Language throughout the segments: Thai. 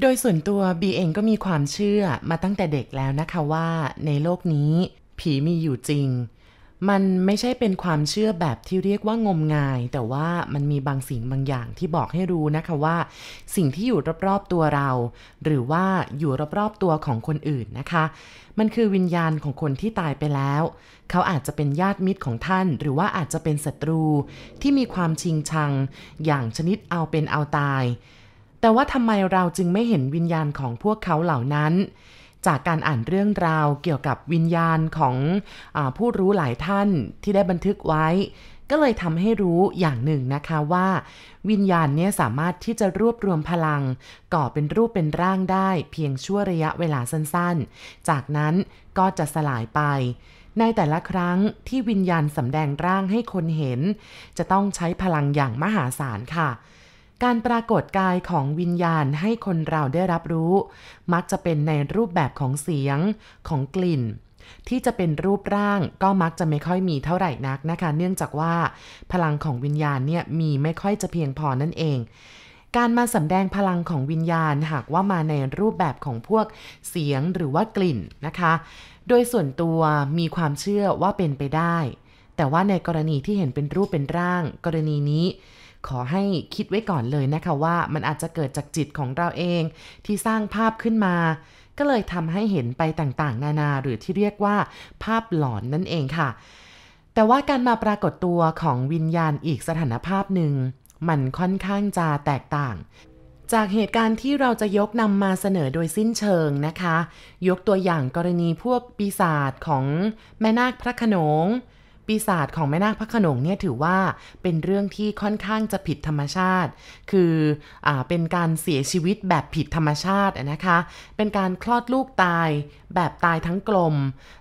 โดยส่วนตัวบีเองก็มีความเชื่อมาตั้งแต่เด็กแล้วนะคะว่า ในโลกนี้ ผีมีอยู่จริง มันไม่ใช่เป็นความเชื่อแบบที่เรียกว่างมงาย แต่ว่ามันมีบางสิ่งบางอย่างที่บอกให้รู้นะคะว่า สิ่งที่อยู่รอบๆตัวเรา หรือว่าอยู่รอบๆตัวของคนอื่นนะคะ มันคือวิญญาณของคนที่ตายไปแล้ว เขาอาจจะเป็นญาติมิตรของท่าน หรือว่าอาจจะเป็นศัตรูที่มีความชิงชัง อย่างชนิดเอาเป็นเอาตาย แต่ว่าทำไมเราจึงไม่เห็นวิญญาณของพวกเขาเหล่านั้น จากการอ่านเรื่องราวเกี่ยวกับวิญญาณของอผู้รู้หลายท่านที่ได้บันทึกไว้ ก็เลยทำให้รู้อย่างหนึ่งนะคะว่า วิญญาณเนี่ยสามารถที่จะรวบรวมพลัง ก่อเป็นรูปเป็นร่างได้เพียงชั่วระยะเวลาสั้นๆ จากนั้นก็จะสลายไปในแต่ละครั้งที่วิญญาณสำแดงร่างให้คนเห็น จะต้องใช้พลังอย่างมหาศาลค่ะ การปรากฏกายของวิญญาณให้คนเราได้รับรู้ มักจะเป็นในรูปแบบของเสียงของกลิ่น ที่จะเป็นรูปร่างก็มักจะไม่ค่อยมีเท่าไหร่นักนะคะ เนื่องจากว่าพลังของวิญญาณเนี่ยมีไม่ค่อยจะเพียงพอนั่นเองการมาสำแดงพลังของวิญญาณหากว่ามาในรูปแบบของพวกเสียงหรือว่ากลิ่นนะคะ โดยส่วนตัวมีความเชื่อว่าเป็นไปได้ แต่ว่าในกรณีที่เห็นเป็นรูปเป็นร่าง กรณีนี้ ขอให้คิดไว้ก่อนเลยนะคะว่ามันอาจจะเกิดจากจิตของเราเองที่สร้างภาพขึ้นมา ก็เลยทำให้เห็นไปต่างๆ นานาหรือที่เรียกว่า ภาพหลอนนั่นเองค่ะ แต่ว่าการมาปรากฏตัวของวิญญาณอีกสถานภาพหนึ่ง มันค่อนข้างจะแตกต่างจากเหตุการณ์ที่เราจะยกนำมาเสนอโดยสิ้นเชิงนะคะ ยกตัวอย่างกรณีพวกปีศาจของแม่นาคพระขนง ปีศาจของแม่นาคพระขนงเนี่ยถือว่าเป็นเรื่องที่ค่อนข้างจะผิดธรรมชาติ คืออเป็นการเสียชีวิตแบบผิดธรรมชาตินะคะ เป็นการคลอดลูกตายแบบตายทั้งกลม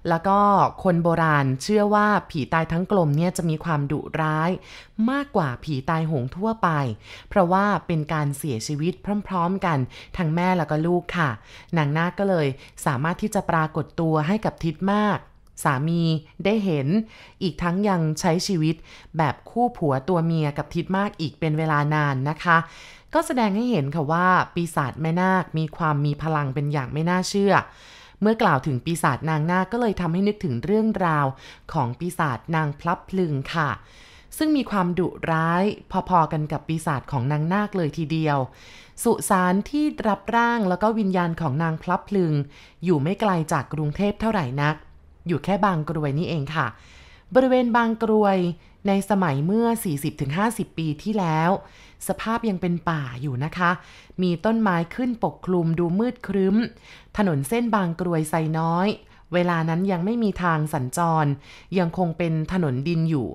แล้วก็คนโบราณเชื่อว่าผีตายทั้งกลมเนี่ยจะมีความดุร้าย มากกว่าผีตายโหงทั่วไป เพราะว่าเป็นการเสียชีวิตพร้อม ๆ กันทั้งแม่แล้วก็ลูกค่ะนางนาคก็เลยสามารถที่จะปรากฏตัวให้กับทิดมาก สามีได้เห็น อีกทั้งยังใช้ชีวิตแบบคู่ผัวตัวเมียกับทิดมากอีกเป็นเวลานานนะคะ ก็แสดงให้เห็นค่ะว่าปีศาจแม่นาคมีความมีพลังเป็นอย่างไม่น่าเชื่อ เมื่อกล่าวถึงปีศาจนางนาคก็เลยทำให้นึกถึงเรื่องราวของปีศาจนางพลับพลึงค่ะ ซึ่งมีความดุร้ายพอๆกันกับปีศาจของนางนาคเลยทีเดียวสุสานที่รับร่างแล้วก็วิญญาณของนางพลับพลึง อยู่ไม่ไกลจากกรุงเทพเท่าไหร่นัก อยู่แค่บางกรวยนี่เองค่ะ บริเวณบางกรวยในสมัยเมื่อ 40-50 ปีที่แล้ว สภาพยังเป็นป่าอยู่นะคะ มีต้นไม้ขึ้นปกคลุมดูมืดครึ้ม ถนนเส้นบางกรวยไซน้อย เวลานั้นยังไม่มีทางสัญจร ยังคงเป็นถนนดินอยู่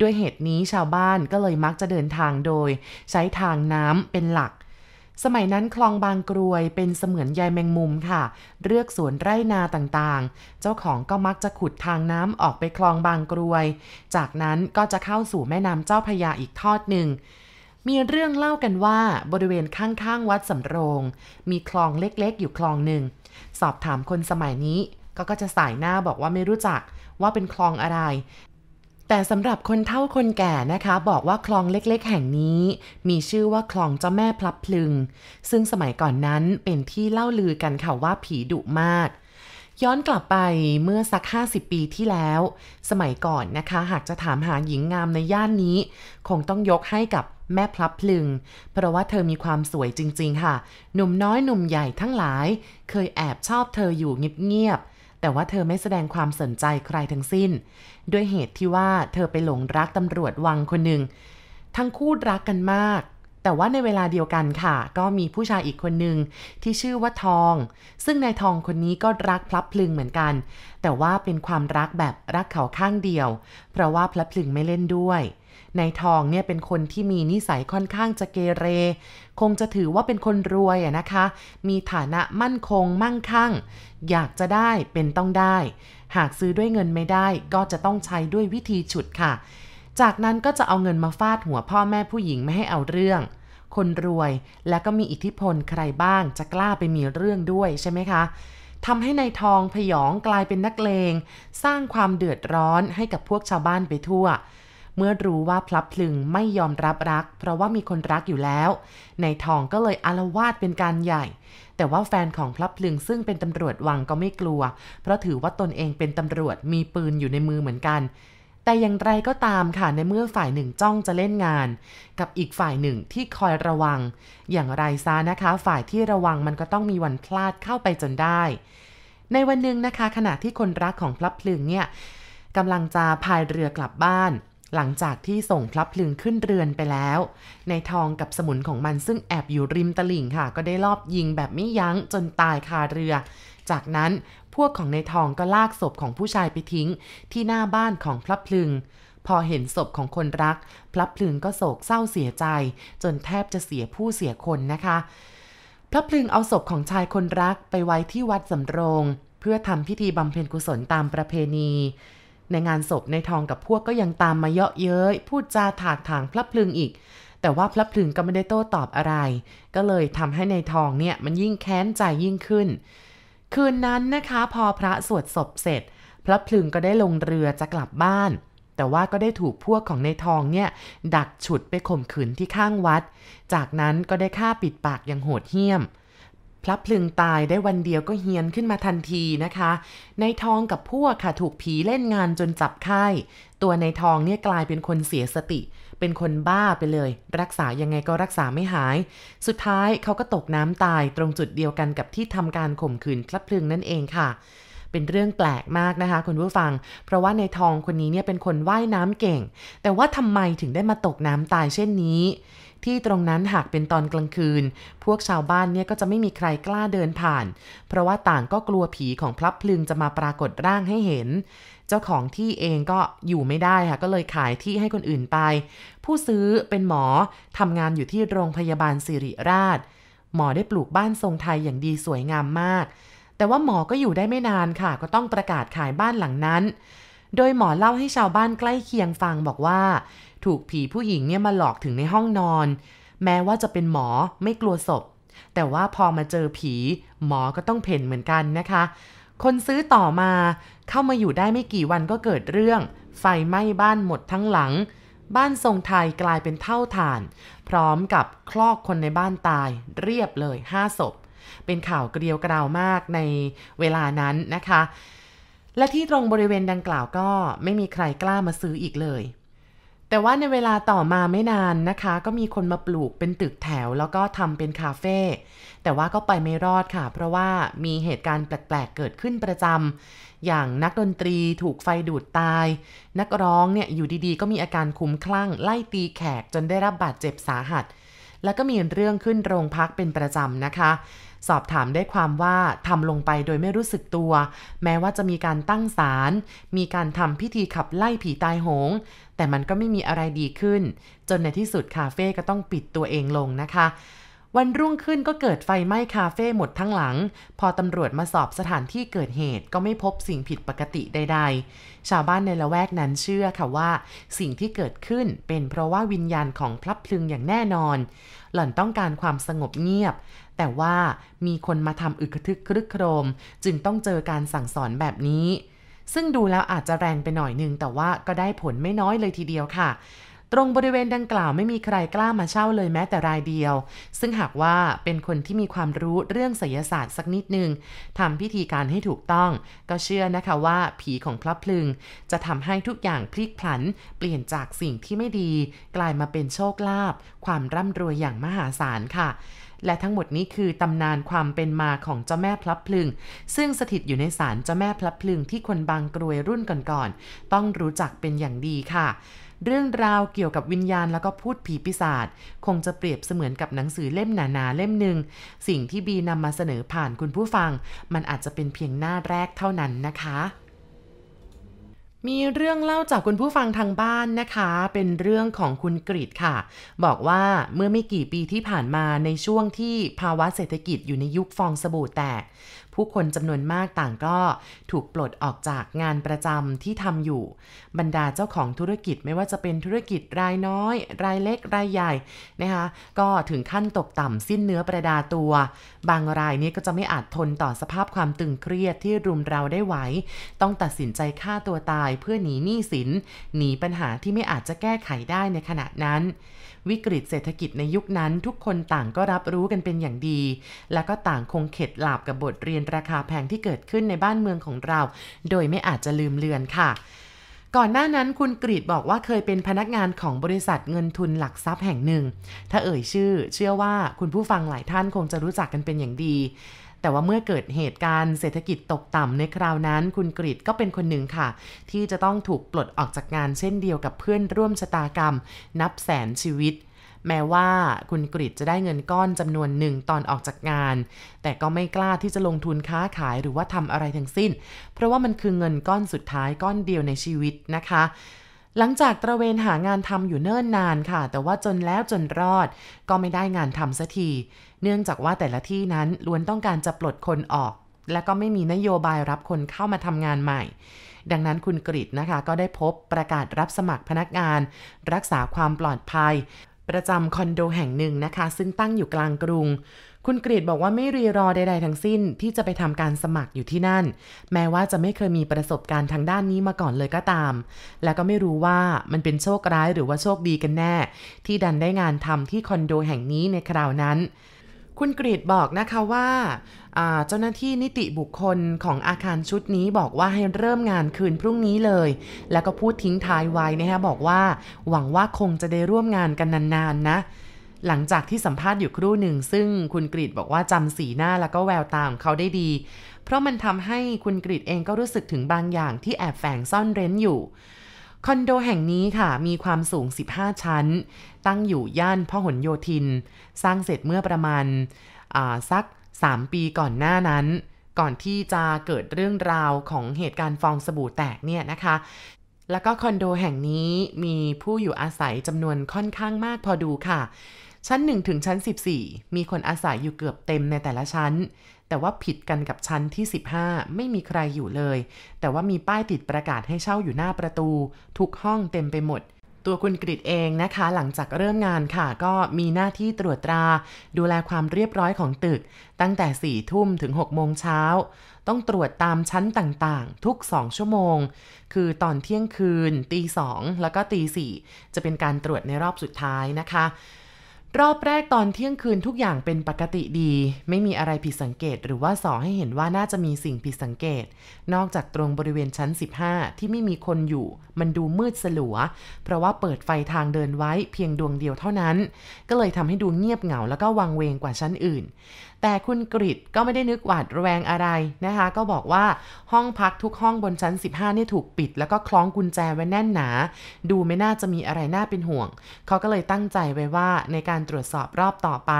ด้วยเหตุนี้ชาวบ้านก็เลยมักจะเดินทางโดย ใช้ทางน้ำเป็นหลัก สมัยนั้นคลองบางกรวยเป็นเสมือนใยแมงมุมค่ะ เลือกสวนไร่นาต่างๆ เจ้าของก็มักจะขุดทางน้ำออกไปคลองบางกรวย จากนั้นก็จะเข้าสู่แม่น้ำเจ้าพระยาอีกทอดหนึ่ง มีเรื่องเล่ากันว่าบริเวณข้างๆวัดสำโรง มีคลองเล็กๆ อยู่คลองหนึ่ง สอบถามคนสมัยนี้ก็ก็จะสายหน้าบอกว่าไม่รู้จักว่าเป็นคลองอะไร แต่สำหรับคนเฒ่าคนแก่นะคะ บอกว่าคลองเล็กๆ แห่งนี้ มีชื่อว่าคลองเจ้าแม่พลับพลึง ซึ่งสมัยก่อนนั้นเป็นที่เล่าลือกันค่ะว่าผีดุมาก ย้อนกลับไปเมื่อสัก 50 ปีที่แล้ว สมัยก่อนนะคะ หากจะถามหาหญิงงามในย่านนี้ คงต้องยกให้กับแม่พลับพลึง เพราะว่าเธอมีความสวยจริง ๆ ค่ะ หนุ่มน้อยหนุ่มใหญ่ทั้งหลาย เคยแอบชอบเธออยู่เงียบๆ แต่ว่าเธอไม่แสดงความสนใจใครทั้งสิ้น ด้วยเหตุที่ว่าเธอไปหลงรักตำรวจวังคนหนึ่ง ทั้งคู่รักกันมาก แต่ว่าในเวลาเดียวกันค่ะ ก็มีผู้ชายอีกคนหนึ่งที่ชื่อว่าทอง ซึ่งนายทองคนนี้ก็รักพลับพลึงเหมือนกัน แต่ว่าเป็นความรักแบบรักเขาข้างเดียว เพราะว่าพลับพลึงไม่เล่นด้วยนายทองเนี่ยเป็นคนที่มีนิสัยค่อนข้างจะเกเร คงจะถือว่าเป็นคนรวยอะนะคะ มีฐานะมั่นคงมั่งคั่ง อยากจะได้เป็นต้องได้ หากซื้อด้วยเงินไม่ได้ก็จะต้องใช้ด้วยวิธีฉุดค่ะ จากนั้นก็จะเอาเงินมาฟาดหัวพ่อแม่ผู้หญิงไม่ให้เอาเรื่อง คนรวยและก็มีอิทธิพลใครบ้างจะกล้าไปมีเรื่องด้วยใช่ไหมคะทำให้ในายทองพยองกลายเป็นนักเลง สร้างความเดือดร้อนให้กับพวกชาวบ้านไปทั่ว เมื่อรู้ว่าพลับพลึงไม่ยอมรับรัก เพราะว่ามีคนรักอยู่แล้วในทองก็เลยอารวาสเป็นการใหญ่ แต่ว่าแฟนของพลับพลึงซึ่งเป็นตำรวจวังก็ไม่กลัว เพราะถือว่าตนเองเป็นตำรวจมีปืนอยู่ในมือเหมือนกัน แต่อย่างไรก็ตามค่ะในเมื่อฝ่ายหนึ่งจ้องจะเล่นงาน กับอีกฝ่ายหนึ่งที่คอยระวัง อย่างไรซะนะคะ ฝ่ายที่ระวังมันก็ต้องมีวันพลาดเข้าไปจนได้ ในวันหนึ่งนะคะ ขณะที่คนรักของพลับพลึงเนี่ยกำลังจะพายเรือกลับบ้าน หลังจากที่ส่งพลับพลึงขึ้นเรือนไปแล้ว ในทองกับสมุนของมันซึ่งแอบอยู่ริมตลิ่งค่ะ ก็ได้ลอบยิงแบบไม่ยั้งจนตายคาเรือ จากนั้น พวกของในทองก็ลากศพของผู้ชายไปทิ้ง ที่หน้าบ้านของพลับพลึง พอเห็นศพของคนรัก พลับพลึงก็โศกเศร้าเสียใจ จนแทบจะเสียผู้เสียคนนะคะพระพลึงเอาศพของชายคนรักไปไว้ที่วัดสำโรง เพื่อทำพิธีบำเพ็ญกุศลตามประเพณีในงานศพในทองกับพวกก็ยังตามมาเยาะเย้ยพูดจาถากถางพระพลึงอีก แต่ว่าพระพลึงก็ไม่ได้โต้ตอบอะไร ก็เลยทำให้ในทองเนี่ยมันยิ่งแค้นใจยิ่งขึ้น คืนนั้นนะคะพอพระสวดศพเสร็จ พระพลึงก็ได้ลงเรือจะกลับบ้าน แต่ว่าก็ได้ถูกพวกของในทองเนี่ย ดักฉุดไปข่มขืนที่ข้างวัด จากนั้นก็ได้ฆ่าปิดปากอย่างโหดเหี้ยม พลับพลึงตายได้วันเดียวก็เฮียนขึ้นมาทันทีนะคะ ในทองกับพวกค่ะถูกผีเล่นงานจนจับไข้ ตัวในทองเนี่ยกลายเป็นคนเสียสติ เป็นคนบ้าไปเลย รักษายังไงก็รักษาไม่หาย สุดท้ายเขาก็ตกน้ำตายตรงจุดเดียวกันกับที่ทำการข่มขืนพลับพลึงนั่นเองค่ะ เป็นเรื่องแปลกมากนะคะคุณผู้ฟัง เพราะว่าในทองคนนี้เนี่ยเป็นคนว่ายน้ำเก่ง แต่ว่าทำไมถึงได้มาตกน้ำตายเช่นนี้ ที่ตรงนั้นหากเป็นตอนกลางคืน พวกชาวบ้านเนี่ยก็จะไม่มีใครกล้าเดินผ่าน เพราะว่าต่างก็กลัวผีของพลับพลึงจะมาปรากฏร่างให้เห็น เจ้าของที่เองก็อยู่ไม่ได้ค่ะ ก็เลยขายที่ให้คนอื่นไป ผู้ซื้อเป็นหมอทำงานอยู่ที่โรงพยาบาลสิริราช หมอได้ปลูกบ้านทรงไทยอย่างดีสวยงามมาก แต่ว่าหมอก็อยู่ได้ไม่นานค่ะ ก็ต้องประกาศขายบ้านหลังนั้นโดยหมอเล่าให้ชาวบ้านใกล้เคียงฟังบอกว่า ถูกผีผู้หญิงเนี่ยมาหลอกถึงในห้องนอน แม้ว่าจะเป็นหมอไม่กลัวศพ แต่ว่าพอมาเจอผีหมอก็ต้องเพ่นเหมือนกันนะคะ คนซื้อต่อมาเข้ามาอยู่ได้ไม่กี่วันก็เกิดเรื่อง ไฟไหม้บ้านหมดทั้งหลัง บ้านทรงไทยกลายเป็นเท่าฐาน พร้อมกับคลอกคนในบ้านตาย เรียบเลยห้าศพเป็นข่าวเกลียวกราวมากในเวลานั้นนะคะ และที่ตรงบริเวณดังกล่าวก็ไม่มีใครกล้ามาซื้ออีกเลย แต่ว่าในเวลาต่อมาไม่นานนะคะ ก็มีคนมาปลูกเป็นตึกแถว แล้วก็ทำเป็นคาเฟ่แต่ว่าก็ไปไม่รอดค่ะ เพราะว่ามีเหตุการณ์แปลกๆเกิดขึ้นประจำอย่างนักดนตรีถูกไฟดูดตาย นักร้องเนี่ยอยู่ดีๆ ก็มีอาการคุ้มคลั่ง ไล่ตีแขกจนได้รับบาดเจ็บสาหัส แล้วก็มีเรื่องขึ้นโรงพักเป็นประจำนะคะ สอบถามได้ความว่าทำลงไปโดยไม่รู้สึกตัว แม้ว่าจะมีการตั้งศาลมีการทำพิธีขับไล่ผีตายโหง แต่มันก็ไม่มีอะไรดีขึ้น จนในที่สุดคาเฟ่ก็ต้องปิดตัวเองลงนะคะ วันรุ่งขึ้นก็เกิดไฟไหม้คาเฟ่หมดทั้งหลัง พอตำรวจมาสอบสถานที่เกิดเหตุก็ไม่พบสิ่งผิดปกติใดๆ ชาวบ้านในละแวกนั้นเชื่อค่ะว่า สิ่งที่เกิดขึ้นเป็นเพราะว่าวิญญาณของพลับพลึงอย่างแน่นอน หล่อนต้องการความสงบเงียบ แต่ว่ามีคนมาทำอึกระทึกครึกโครม จึงต้องเจอการสั่งสอนแบบนี้ ซึ่งดูแล้วอาจจะแรงไปหน่อยนึงแต่ว่าก็ได้ผลไม่น้อยเลยทีเดียวค่ะ ตรงบริเวณดังกล่าวไม่มีใครกล้ามาเช่าเลยแม้แต่รายเดียว ซึ่งหากว่าเป็นคนที่มีความรู้เรื่องไสยศาสตร์สักนิดหนึ่งทำพิธีการให้ถูกต้อง ก็เชื่อนะคะว่าผีของพระพลึง จะทำให้ทุกอย่างพลิกผัน เปลี่ยนจากสิ่งที่ไม่ดี กลายมาเป็นโชคลาภความร่ำรวยอย่างมหาศาลค่ะและทั้งหมดนี้คือตำนานความเป็นมาของเจ้าแม่พลับพลึง ซึ่งสถิตอยู่ในศาลเจ้าแม่พลับพลึงที่คนบางกรวยรุ่นก่อนๆต้องรู้จักเป็นอย่างดีค่ะ เรื่องราวเกี่ยวกับวิญญาณแล้วก็พูดผีปีศาจคงจะเปรียบเสมือนกับหนังสือเล่มหนาๆเล่มหนึ่งสิ่งที่บีนำมาเสนอผ่านคุณผู้ฟัง มันอาจจะเป็นเพียงหน้าแรกเท่านั้นนะคะมีเรื่องเล่าจากคุณผู้ฟังทางบ้านนะคะ เป็นเรื่องของคุณกริดค่ะ บอกว่าเมื่อไม่กี่ปีที่ผ่านมาในช่วงที่ภาวะเศรษฐกิจอยู่ในยุคฟองสบู่แตก ผู้คนจำนวนมากต่างก็ถูกปลดออกจากงานประจำที่ทำอยู่ บรรดาเจ้าของธุรกิจไม่ว่าจะเป็นธุรกิจรายน้อย รายเล็กรายใหญ่นะคะก็ถึงขั้นตกต่ำสิ้นเนื้อประดาตัว บางรายนี้ก็จะไม่อาจทนต่อสภาพความตึงเครียดที่รุมเราได้ไหว ต้องตัดสินใจฆ่าตัวตายเพื่อหนีหนี้สิน หนีปัญหาที่ไม่อาจจะแก้ไขได้ในขณะนั้นวิกฤตเศรษฐกิจในยุคนั้นทุกคนต่างก็รับรู้กันเป็นอย่างดี และก็ต่างคงเข็ดหลาบกับบทเรียนราคาแพงที่เกิดขึ้นในบ้านเมืองของเรา โดยไม่อาจจะลืมเลือนค่ะก่อนหน้านั้นคุณกรีดบอกว่าเคยเป็นพนักงานของบริษัทเงินทุนหลักทรัพย์แห่งหนึ่ง ถ้าเอ่ยชื่อ เชื่อว่าคุณผู้ฟังหลายท่านคงจะรู้จักกันเป็นอย่างดี แต่ว่าเมื่อเกิดเหตุการณ์เศรษฐกิจตกต่ำในคราวนั้น คุณกริดก็เป็นคนหนึ่งค่ะ ที่จะต้องถูกปลดออกจากงานเช่นเดียวกับเพื่อนร่วมชะตากรรม นับแสนชีวิต แม้ว่าคุณกริดจะได้เงินก้อนจำนวนหนึ่งตอนออกจากงาน แต่ก็ไม่กล้าที่จะลงทุนค้าขายหรือว่าทำอะไรทั้งสิ้น เพราะว่ามันคือเงินก้อนสุดท้ายก้อนเดียวในชีวิตนะคะหลังจากตระเวนหางานทำอยู่เนิ่นนานค่ะ แต่ว่าจนแล้วจนรอด ก็ไม่ได้งานทำสักที เนื่องจากว่าแต่ละที่นั้นล้วนต้องการจะปลดคนออก และก็ไม่มีนโยบายรับคนเข้ามาทำงานใหม่ ดังนั้นคุณกริดนะคะ ก็ได้พบประกาศรับสมัครพนักงาน รักษาความปลอดภัย ประจำคอนโดแห่งหนึ่งนะคะ ซึ่งตั้งอยู่กลางกรุง คุณกรีดบอกว่าไม่รีรอใดๆทั้งสิ้นที่จะไปทำการสมัครอยู่ที่นั่น แม้ว่าจะไม่เคยมีประสบการณ์ทางด้านนี้มาก่อนเลยก็ตาม และก็ไม่รู้ว่ามันเป็นโชคร้ายหรือว่าโชคดีกันแน่ ที่ดันได้งานทำที่คอนโดแห่งนี้ในคราวนั้น คุณกรีดบอกนะคะว่าเจ้าหน้าที่นิติบุคคลของอาคารชุดนี้บอกว่าให้เริ่มงานคืนพรุ่งนี้เลย แล้วก็พูดทิ้งท้ายไว้นะคะบอกว่าหวังว่าคงจะได้ร่วมงานกันนานๆนะ หลังจากที่สัมภาษณ์อยู่ครู่หนึ่ง ซึ่งคุณกรีดบอกว่าจำสีหน้าแล้วก็แววตาของเขาได้ดี เพราะมันทำให้คุณกรีดเองก็รู้สึกถึงบางอย่างที่แอบแฝงซ่อนเร้นอยู่ คอนโดแห่งนี้ค่ะ มีความสูง 15 ชั้น ตั้งอยู่ย่านพหลโยธิน สร้างเสร็จเมื่อประมาณสัก 3 ปีก่อนหน้านั้น ก่อนที่จะเกิดเรื่องราวของเหตุการณ์ฟองสบู่แตกเนี่ยนะคะ แล้วก็คอนโดแห่งนี้มีผู้อยู่อาศัยจำนวนค่อนข้างมากพอดูค่ะชั้น 1 ถึงชั้น 14 มีคนอาศัยอยู่เกือบเต็มในแต่ละชั้น แต่ว่าผิดกันกับชั้นที่ 15 ไม่มีใครอยู่เลย แต่ว่ามีป้ายติดประกาศให้เช่าอยู่หน้าประตู ทุกห้องเต็มไปหมด ตัวคุณกริดเองนะคะ หลังจากเริ่มงานค่ะ ก็มีหน้าที่ตรวจตรา ดูแลความเรียบร้อยของตึก ตั้งแต่ 4 ทุ่มถึง 6 โมงเช้า ต้องตรวจตามชั้นต่างๆ ทุก 2 ชั่วโมง คือตอนเที่ยงคืนตีสองแล้วก็ตีสี่จะเป็นการตรวจในรอบสุดท้ายนะคะ รอบแรกตอนเที่ยงคืนทุกอย่างเป็นปกติดี ไม่มีอะไรผิดสังเกต หรือว่าสอให้เห็นว่าน่าจะมีสิ่งผิดสังเกต นอกจากตรงบริเวณชั้น 15 ที่ไม่มีคนอยู่ มันดูมืดสลัว เพราะว่าเปิดไฟทางเดินไว้เพียงดวงเดียวเท่านั้น ก็เลยทำให้ดูเงียบเหงาแล้วก็วังเวงกว่าชั้นอื่น แต่คุณกริดก็ไม่ได้นึกหวาดระแวงอะไรนะคะ ก็บอกว่าห้องพักทุกห้องบนชั้น 15นี่ถูกปิด แล้วก็คล้องกุญแจไว้แน่นหนา ดูไม่น่าจะมีอะไรน่าเป็นห่วง เขาก็เลยตั้งใจไว้ว่าในการตรวจสอบรอบต่อไป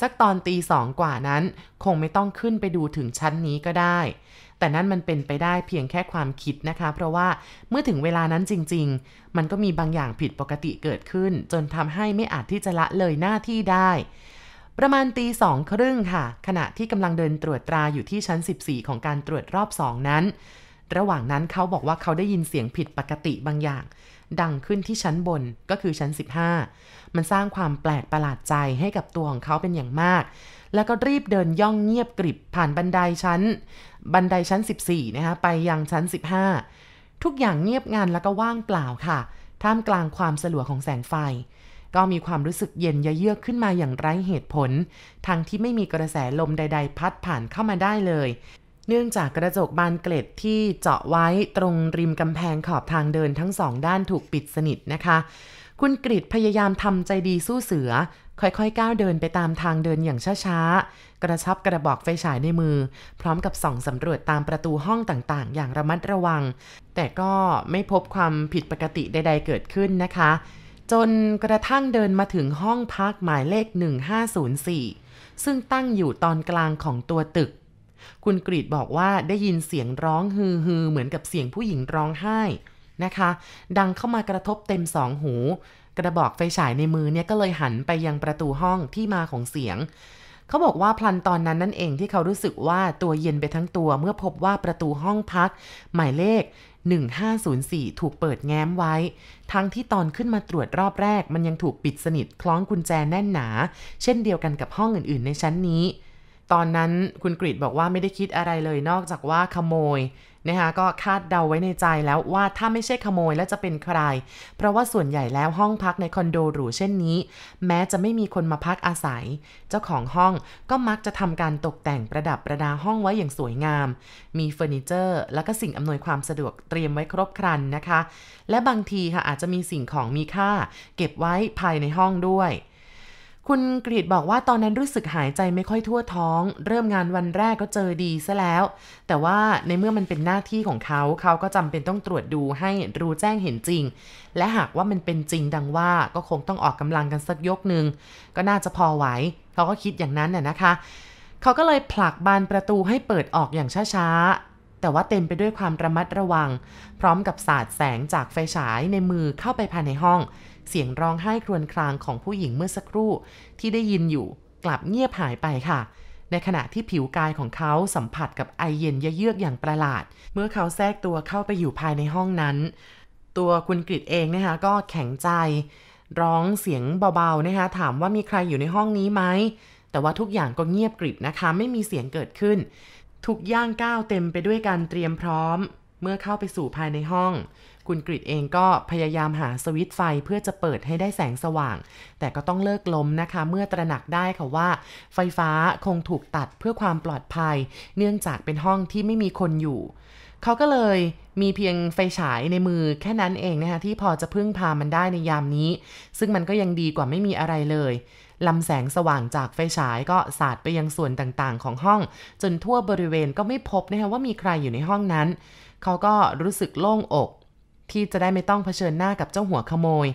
สักตอนตีสองกว่านั้น คงไม่ต้องขึ้นไปดูถึงชั้นนี้ก็ได้ แต่นั้นมันเป็นไปได้เพียงแค่ความคิดนะคะ เพราะว่าเมื่อถึงเวลานั้นจริง ๆ มันก็มีบางอย่างผิดปกติเกิดขึ้น จนทำให้ไม่อาจที่จะละเลยหน้าที่ได้ ประมาณตีสองครึ่งค่ะ ขณะที่กำลังเดินตรวจตราอยู่ที่ชั้น 14 ของการตรวจรอบสองนั้น ระหว่างนั้นเขาบอกว่าเขาได้ยินเสียงผิดปกติบางอย่าง ดังขึ้นที่ชั้นบนก็คือชั้น 15 มันสร้างความแปลกประหลาดใจให้กับตัวของเขาเป็นอย่างมาก แล้วก็รีบเดินย่องเงียบกริบผ่านบันไดชั้น บันไดชั้น 14 นะคะไปยังชั้น 15 ทุกอย่างเงียบงันแล้วก็ว่างเปล่าค่ะ ท่ามกลางความสลัวของแสงไฟ ก็มีความรู้สึกเย็นยะเยือกขึ้นมาอย่างไร้เหตุผล ทั้งที่ไม่มีกระแสลมใด ๆ พัดผ่านเข้ามาได้เลย เนื่องจากกระจกบานเกล็ดที่เจาะไว้ตรงริมกำแพงขอบทางเดินทั้งสองด้านถูกปิดสนิทนะคะ คุณกริดพยายามทำใจดีสู้เสือ ค่อยๆ ก้าวเดินไปตามทางเดินอย่างช้าๆ กระชับกระบอกไฟฉายในมือ พร้อมกับส่องสำรวจตามประตูห้องต่างๆ อย่างระมัดระวัง แต่ก็ไม่พบความผิดปกติใด ๆ เกิดขึ้นนะคะ จนกระทั่งเดินมาถึงห้องพักหมายเลข 1504 ซึ่งตั้งอยู่ตอนกลางของตัวตึก คุณกรีดบอกว่าได้ยินเสียงร้องฮือฮือเหมือนกับเสียงผู้หญิงร้องไห้นะคะ ดังเข้ามากระทบเต็มสองหู กระบอกไฟฉายในมือเนี่ยก็เลยหันไปยังประตูห้องที่มาของเสียง เขาบอกว่าพลันตอนนั้นนั่นเองที่เขารู้สึกว่าตัวเย็นไปทั้งตัวเมื่อพบว่าประตูห้องพัก หมายเลข 1504 ถูกเปิดแง้มไว้ ทั้งที่ตอนขึ้นมาตรวจรอบแรก มันยังถูกปิดสนิทคล้องกุญแจแน่นหนา เช่นเดียวกันกับห้องอื่นๆ ในชั้นนี้ ตอนนั้นคุณกริดบอกว่าไม่ได้คิดอะไรเลยนอกจากว่าขโมย นะคะก็คาดเดาไว้ในใจแล้วว่าถ้าไม่ใช่ขโมยแล้วจะเป็นใคร เพราะว่าส่วนใหญ่แล้วห้องพักในคอนโดหรูเช่นนี้ แม้จะไม่มีคนมาพักอาศัย เจ้าของห้องก็มักจะทำการตกแต่งประดับประดาห้องไว้อย่างสวยงาม มีเฟอร์นิเจอร์ และก็สิ่งอำนวยความสะดวกเตรียมไว้ครบครันนะคะ และบางทีค่ะอาจจะมีสิ่งของมีค่า เก็บไว้ภายในห้องด้วย คุณกรีดบอกว่าตอนนั้นรู้สึกหายใจไม่ค่อยทั่วท้อง เริ่มงานวันแรกก็เจอดีซะแล้ว แต่ว่าในเมื่อมันเป็นหน้าที่ของเขาเขาก็จำเป็นต้องตรวจดูให้รู้แจ้งเห็นจริง และหากว่ามันเป็นจริงดังว่าก็คงต้องออกกำลังกันสักยกหนึ่งก็น่าจะพอไหวเขาก็คิดอย่างนั้นน่ะนะคะ เขาก็เลยผลักบานประตูให้เปิดออกอย่างช้าๆ แต่ว่าเต็มไปด้วยความระมัดระวัง พร้อมกับสาดแสงจากไฟฉายในมือเข้าไปภายในห้อง เสียงร้องไห้ครวญครางของผู้หญิงเมื่อสักครู่ ที่ได้ยินอยู่ กลับเงียบหายไปค่ะ ในขณะที่ผิวกายของเขาสัมผัสกับไอเย็นเยือกอย่างประหลาด เมื่อเขาแทรกตัวเข้าไปอยู่ภายในห้องนั้น ตัวคุณกริดเองนะคะก็แข็งใจ ร้องเสียงเบาๆนะคะถามว่ามีใครอยู่ในห้องนี้ไหมแต่ว่าทุกอย่างก็เงียบกริบนะคะ ไม่มีเสียงเกิดขึ้น ทุกย่างก้าวเต็มไปด้วยการเตรียมพร้อม เมื่อเข้าไปสู่ภายในห้อง คุณกริดเองก็พยายามหาสวิตไฟเพื่อจะเปิดให้ได้แสงสว่าง แต่ก็ต้องเลิกล้มนะคะ เมื่อตระหนักได้ค่ะว่า ไฟฟ้าคงถูกตัดเพื่อความปลอดภัย เนื่องจากเป็นห้องที่ไม่มีคนอยู่เขาก็เลยมีเพียงไฟฉายในมือแค่นั้นเองนะคะที่พอจะพึ่งพามันได้ในยามนี้ ซึ่งมันก็ยังดีกว่าไม่มีอะไรเลย ลำแสงสว่างจากไฟฉายก็สาดไปยังส่วนต่างๆ ของห้อง จนทั่วบริเวณก็ไม่พบนะคะว่ามีใครอยู่ในห้องนั้น เขาก็รู้สึกโล่งอก ที่จะได้ไม่ต้องเผชิญหน้ากับเจ้าหัวขโมย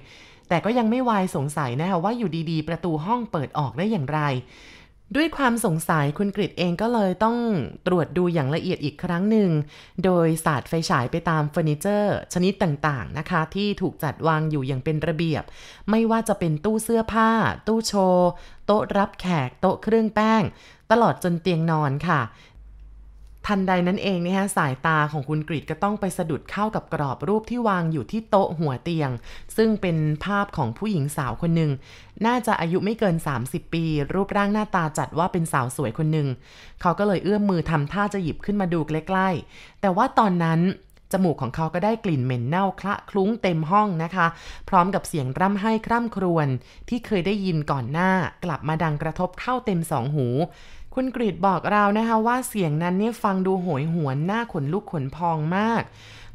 แต่ก็ยังไม่วายสงสัยนะคะว่าอยู่ดีๆ ประตูห้องเปิดออกได้อย่างไร ด้วยความสงสัยคุณกริดเองก็เลยต้องตรวจดูอย่างละเอียดอีกครั้งหนึ่ง โดยสาดไฟฉายไปตามเฟอร์นิเจอร์ ชนิดต่างๆนะคะ ที่ถูกจัดวางอยู่อย่างเป็นระเบียบ ไม่ว่าจะเป็นตู้เสื้อผ้า ตู้โชว์ โต๊ะรับแขก โต๊ะเครื่องแป้ง ตลอดจนเตียงนอนค่ะ ทันใดนั้นเองนะฮะสายตาของคุณกริดก็ต้องไปสะดุดเข้ากับกรอบรูปที่วางอยู่ที่โต๊ะหัวเตียง ซึ่งเป็นภาพของผู้หญิงสาวคนหนึ่งน่าจะอายุไม่เกิน 30 ปี รูปร่างหน้าตาจัดว่าเป็นสาวสวยคนหนึ่งเขาก็เลยเอื้อมมือทำท่าจะหยิบขึ้นมาดูใกล้ๆ แต่ว่าตอนนั้นจมูกของเขาก็ได้กลิ่นเหม็นเน่าคละคลุ้งเต็มห้องนะคะ พร้อมกับเสียงร่ำไห้คร่ำครวญที่เคยได้ยินก่อนหน้ากลับมาดังกระทบเข้าเต็มสองหู คุณกรีดบอกเรานะคะว่าเสียงนั้นเนี่ยฟังดูโหยหวนหน้าขนลุกขนพองมาก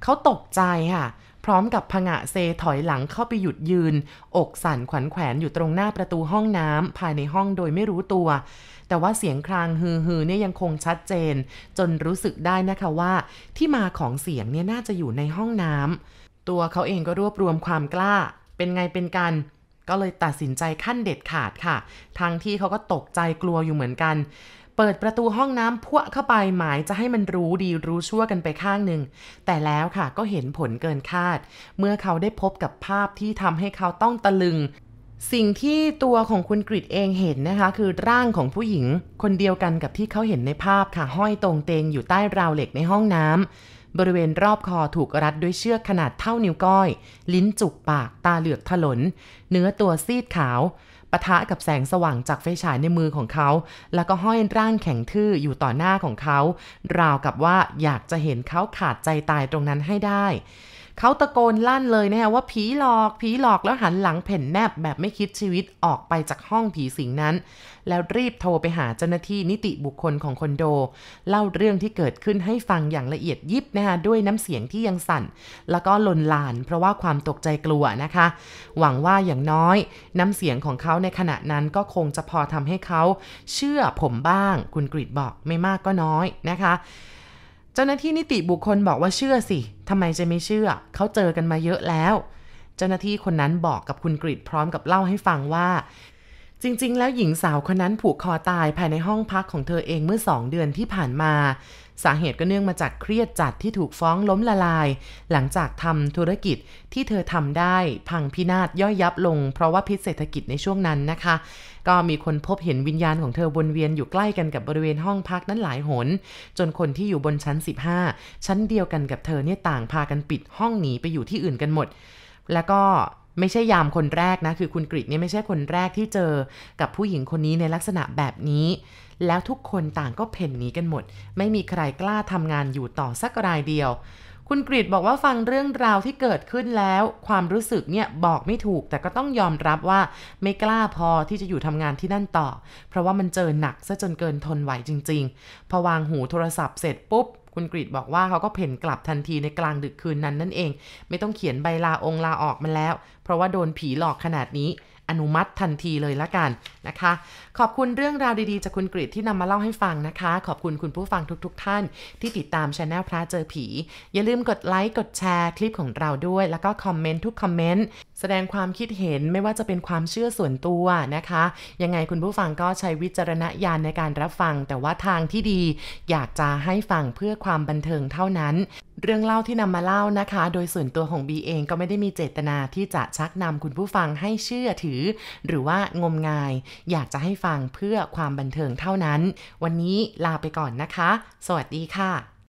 เขาตกใจค่ะ พร้อมกับผงะเซถอยหลังเข้าไปหยุดยืน อกสั่นขวัญแขวนอยู่ตรงหน้าประตูห้องน้ำภายในห้องโดยไม่รู้ตัว แต่ว่าเสียงครางฮือฮือเนี่ยยังคงชัดเจน จนรู้สึกได้นะคะว่า ที่มาของเสียงเนี่ยน่าจะอยู่ในห้องน้ำตัวเขาเองก็รวบรวมความกล้า เป็นไงเป็นกัน ก็เลยตัดสินใจขั้นเด็ดขาดค่ะ ทั้งที่เขาก็ตกใจกลัวอยู่เหมือนกัน เปิดประตูห้องน้ำพวเข้าไปหมายจะให้มันรู้ดีรู้ชั่วกันไปข้างหนึ่ง แต่แล้วค่ะก็เห็นผลเกินคาด เมื่อเขาได้พบกับภาพที่ทำให้เขาต้องตะลึงสิ่งที่ตัวของคุณกริดเองเห็นนะคะ คือร่างของผู้หญิง คนเดียวกันกับที่เขาเห็นในภาพค่ะห้อยตรงเตงอยู่ใต้ราวเหล็กในห้องน้ำ บริเวณรอบคอถูกรัดด้วยเชือกขนาดเท่านิ้วก้อย ลิ้นจุกปาก ตาเหลือกถลน เนื้อตัวซีดขาวปะทะกับแสงสว่างจากไฟฉายในมือของเขา แล้วก็ห้อยร่างแข็งทื่ออยู่ต่อหน้าของเขา ราวกับว่าอยากจะเห็นเขาขาดใจตายตรงนั้นให้ได้ เขาตะโกนลั่นเลยนะว่าผีหลอกผีหลอกแล้วหันหลังเพ่นแนบแบบไม่คิดชีวิตออกไปจากห้องผีสิงนั้น แล้วรีบโทรไปหาเจ้าหน้าที่นิติบุคคลของคอนโด เล่าเรื่องที่เกิดขึ้นให้ฟังอย่างละเอียดยิบนะคะด้วยน้ำเสียงที่ยังสั่น แล้วก็ลนลาน เพราะว่าความตกใจกลัวนะคะ หวังว่าอย่างน้อย น้ำเสียงของเขาในขณะนั้นก็คงจะพอทำให้เขาเชื่อผมบ้าง คุณกรีดบอกไม่มากก็น้อยนะคะ จ้าหน้าที่นิติบุคคลบอกว่าเชื่อสิทำไมจะไม่เชื่อ เขาเจอกันมาเยอะแล้ว เจ้าหน้าที่คนนั้นบอกกับคุณกริดพร้อมกับเล่าให้ฟังว่า จริง ๆ แล้วหญิงสาวคนนั้นผูกคอตายภายในห้องพักของเธอเองเมื่อสองเดือนที่ผ่านมา สาเหตุก็เนื่องมาจากเครียดจัดที่ถูกฟ้องล้มละลาย หลังจากทำธุรกิจที่เธอทำได้ พังพินาศย่อยยับลง เพราะว่าพิษเศรษฐกิจในช่วงนั้นนะคะ ก็มีคนพบเห็นวิญญาณของเธอวนเวียนอยู่ใกล้กันกับบริเวณห้องพักนั้นหลายหน จนคนที่อยู่บนชั้น 15 ชั้นเดียวกันกับเธอเนี่ยต่างพากันปิดห้องหนีไปอยู่ที่อื่นกันหมด แล้วก็ไม่ใช่ยามคนแรกนะ คือคุณกริดเนี่ยไม่ใช่คนแรกที่เจอกับผู้หญิงคนนี้ในลักษณะแบบนี้ แล้วทุกคนต่างก็เพ่นหนีกันหมด ไม่มีใครกล้าทำงานอยู่ต่อสักรายเดียว คุณกริดบอกว่าฟังเรื่องราวที่เกิดขึ้นแล้ว ความรู้สึกเนี่ยบอกไม่ถูก แต่ก็ต้องยอมรับว่าไม่กล้าพอที่จะอยู่ทำงานที่นั่นต่อ เพราะว่ามันเจอหนักซะจนเกินทนไหวจริง ๆ พอวางหูโทรศัพท์เสร็จปุ๊บคุณกริดบอกว่าเขาก็เพ่นกลับทันทีในกลางดึกคืนนั้นนั่นเอง ไม่ต้องเขียนใบลาองลาออกมาแล้ว เพราะว่าโดนผีหลอกขนาดนี้ อนุมัติทันทีเลยละกันนะคะ ขอบคุณเรื่องราวดีๆ จากคุณกริดที่นำมาเล่าให้ฟังนะคะ ขอบคุณคุณผู้ฟังทุกๆทท่าน ที่ติดตามช anel พระเจอผี อย่าลืมกดไลค์กดแชร์คลิปของเราด้วย แล้วก็คอมเมนต์ทุกคอมเมนต์แสดงความคิดเห็นไม่ว่าจะเป็นความเชื่อส่วนตัวนะคะ ยังไงคุณผู้ฟังก็ใช้วิจารณญาณในการรับฟัง แต่ว่าทางที่ดี อยากจะให้ฟังเพื่อความบันเทิงเท่านั้น เรื่องเล่าที่นำมาเล่านะคะ โดยส่วนตัวของบีเองก็ไม่ได้มีเจตนาที่จะชักนำคุณผู้ฟังให้เชื่อถือ หรือว่างมงาย อยากจะให้ฟังเพื่อความบันเทิงเท่านั้น วันนี้ลาไปก่อนนะคะ สวัสดีค่ะ